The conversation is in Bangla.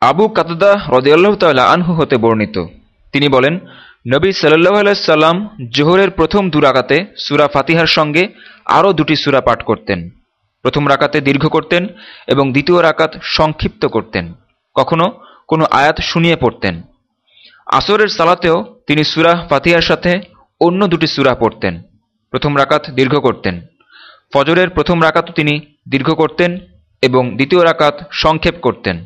আবু কাতদা রদিয়াল্লাহ তাল্লাহ আনহু হতে বর্ণিত। তিনি বলেন, নবী সাল্লাহ আলাইসাল্লাম জোহরের প্রথম দুরাকাতে সুরা ফাতিহার সঙ্গে আরও দুটি সুরা পাঠ করতেন। প্রথম রাকাতে দীর্ঘ করতেন এবং দ্বিতীয় রাকাত সংক্ষিপ্ত করতেন। কখনো কোনো আয়াত শুনিয়ে পড়তেন। আসরের সালাতেও তিনি সুরা ফাতিহার সাথে অন্য দুটি সুরা পড়তেন। প্রথম রাকাত দীর্ঘ করতেন। ফজরের প্রথম রাকাতও তিনি দীর্ঘ করতেন এবং দ্বিতীয় রাকাত সংক্ষেপ করতেন।